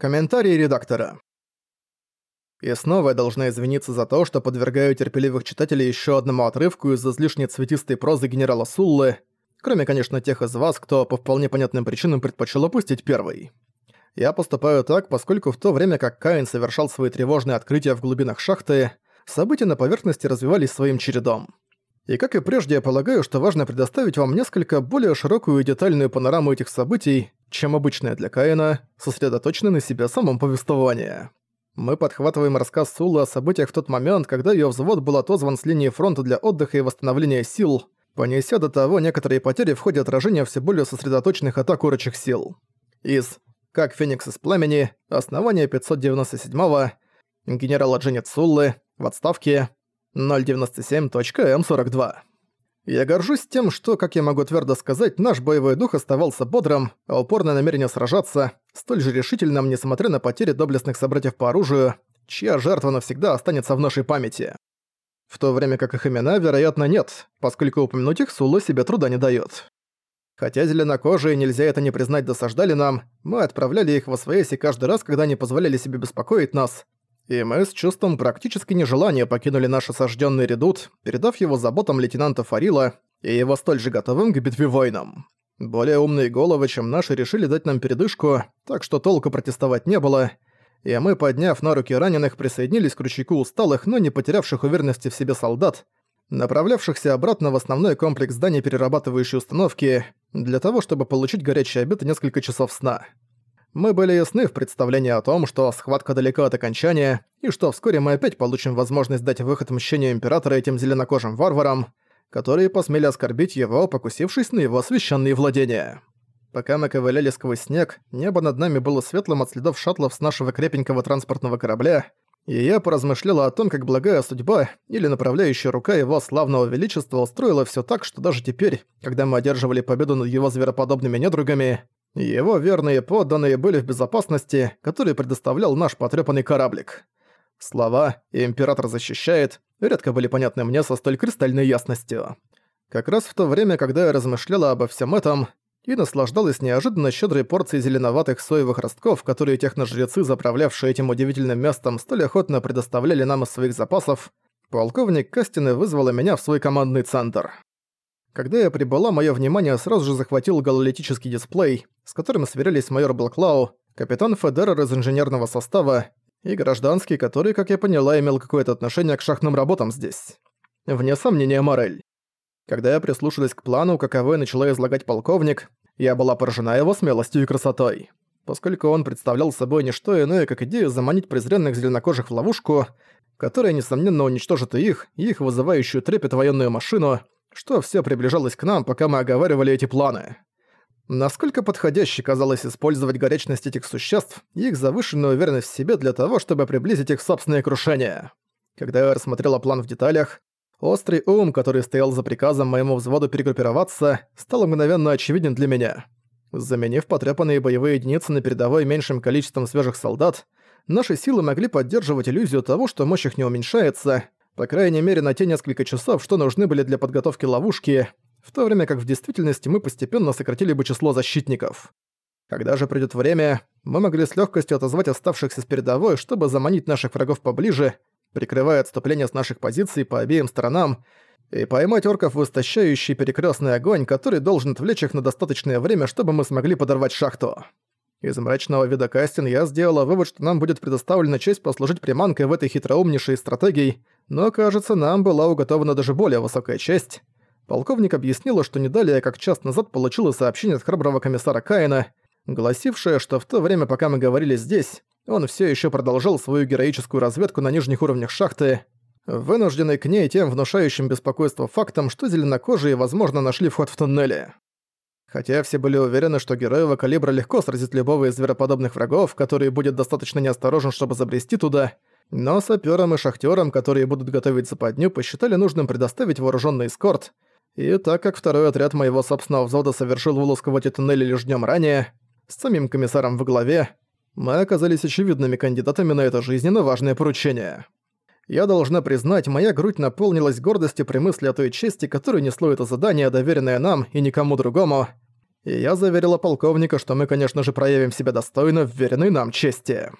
Комментарий редактора. И снова я должна извиниться за то, что подвергаю терпеливых читателей еще одному отрывку из излишне цветистой прозы генерала Суллы, кроме, конечно, тех из вас, кто по вполне понятным причинам предпочел опустить первый. Я поступаю так, поскольку в то время как Каин совершал свои тревожные открытия в глубинах шахты, события на поверхности развивались своим чередом. И как и прежде, я полагаю, что важно предоставить вам несколько более широкую и детальную панораму этих событий, чем обычная для Каина, сосредоточенная на себе самом повествовании. Мы подхватываем рассказ Сулы о событиях в тот момент, когда ее взвод был отозван с линии фронта для отдыха и восстановления сил, понеся до того некоторые потери в ходе отражения все более сосредоточенных атак урочих сил. Из «Как Феникс из пламени», основание 597-го, генерала Дженнет Суллы, в отставке, 097.М42. Я горжусь тем, что, как я могу твердо сказать, наш боевой дух оставался бодрым, а упорное намерение сражаться, столь же решительным, несмотря на потери доблестных собратьев по оружию, чья жертва навсегда останется в нашей памяти. В то время как их имена, вероятно, нет, поскольку упомянуть их Сулу себе труда не дает. Хотя зеленокожие, нельзя это не признать, досаждали нам, мы отправляли их во свояси каждый раз, когда они позволяли себе беспокоить нас, и мы с чувством практически нежелания покинули наш осажденный редут, передав его заботам лейтенанта Фарила и его столь же готовым к битве воинам. Более умные головы, чем наши, решили дать нам передышку, так что толку протестовать не было, и мы, подняв на руки раненых, присоединились к ручейку усталых, но не потерявших уверенности в себе солдат, направлявшихся обратно в основной комплекс зданий перерабатывающей установки, для того, чтобы получить горячий обед и несколько часов сна мы были ясны в представлении о том, что схватка далеко от окончания, и что вскоре мы опять получим возможность дать выход мщению Императора этим зеленокожим варварам, которые посмели оскорбить его, покусившись на его священные владения. Пока мы ковыляли сквозь снег, небо над нами было светлым от следов шаттлов с нашего крепенького транспортного корабля, и я поразмышляла о том, как благая судьба или направляющая рука его славного величества устроила все так, что даже теперь, когда мы одерживали победу над его звероподобными недругами, его верные подданные были в безопасности, которую предоставлял наш потрепанный кораблик. Слова «Император защищает» редко были понятны мне со столь кристальной ясностью. Как раз в то время, когда я размышляла обо всем этом и наслаждалась неожиданно щедрой порцией зеленоватых соевых ростков, которые техножрецы, заправлявшие этим удивительным местом, столь охотно предоставляли нам из своих запасов, полковник Кастины вызвала меня в свой командный центр. Когда я прибыла, мое внимание сразу же захватил гололитический дисплей, с которым сверялись майор Блэклау, капитан Федерер из инженерного состава и гражданский, который, как я поняла, имел какое-то отношение к шахтным работам здесь. Вне сомнения, Морель. Когда я прислушалась к плану, каковой начала излагать полковник, я была поражена его смелостью и красотой. Поскольку он представлял собой не что иное, как идею заманить презренных зеленокожих в ловушку, которая, несомненно, уничтожит и их, и их вызывающую трепет военную машину, что все приближалось к нам, пока мы оговаривали эти планы. Насколько подходяще казалось использовать горячность этих существ и их завышенную уверенность в себе для того, чтобы приблизить их собственное крушение. Когда я рассмотрела план в деталях, острый ум, который стоял за приказом моему взводу перегруппироваться, стал мгновенно очевиден для меня. Заменив потрепанные боевые единицы на передовой меньшим количеством свежих солдат, наши силы могли поддерживать иллюзию того, что мощь их не уменьшается, по крайней мере, на те несколько часов, что нужны были для подготовки ловушки, в то время как в действительности мы постепенно сократили бы число защитников. Когда же придёт время, мы могли с лёгкостью отозвать оставшихся с передовой, чтобы заманить наших врагов поближе, прикрывая отступление с наших позиций по обеим сторонам, и поймать орков в истощающий перекрёстный огонь, который должен отвлечь их на достаточное время, чтобы мы смогли подорвать шахту. Из мрачного вида Кастин я сделала вывод, что нам будет предоставлена честь послужить приманкой в этой хитроумнейшей стратегии, но, кажется, нам была уготована даже более высокая честь. Полковник объяснила, что не далее, как час назад получила сообщение от храброго комиссара Каина, гласившее, что в то время, пока мы говорили здесь, он все еще продолжал свою героическую разведку на нижних уровнях шахты, вынужденный к ней тем внушающим беспокойство фактом, что зеленокожие, возможно, нашли вход в туннеле. Хотя все были уверены, что героева калибра легко сразит любого из звероподобных врагов, который будет достаточно неосторожен, чтобы забрести туда, но саперам и шахтерам, которые будут готовить западню, посчитали нужным предоставить вооруженный эскорт, и так как второй отряд моего собственного взвода совершил вылазку в эти туннели лишь днем ранее, с самим комиссаром во главе, мы оказались очевидными кандидатами на это жизненно важное поручение. Я должна признать, моя грудь наполнилась гордостью при мысли о той чести, которую несло это задание, доверенное нам и никому другому. и я заверила полковника, что мы, конечно же, проявим себя достойно в веренной нам чести.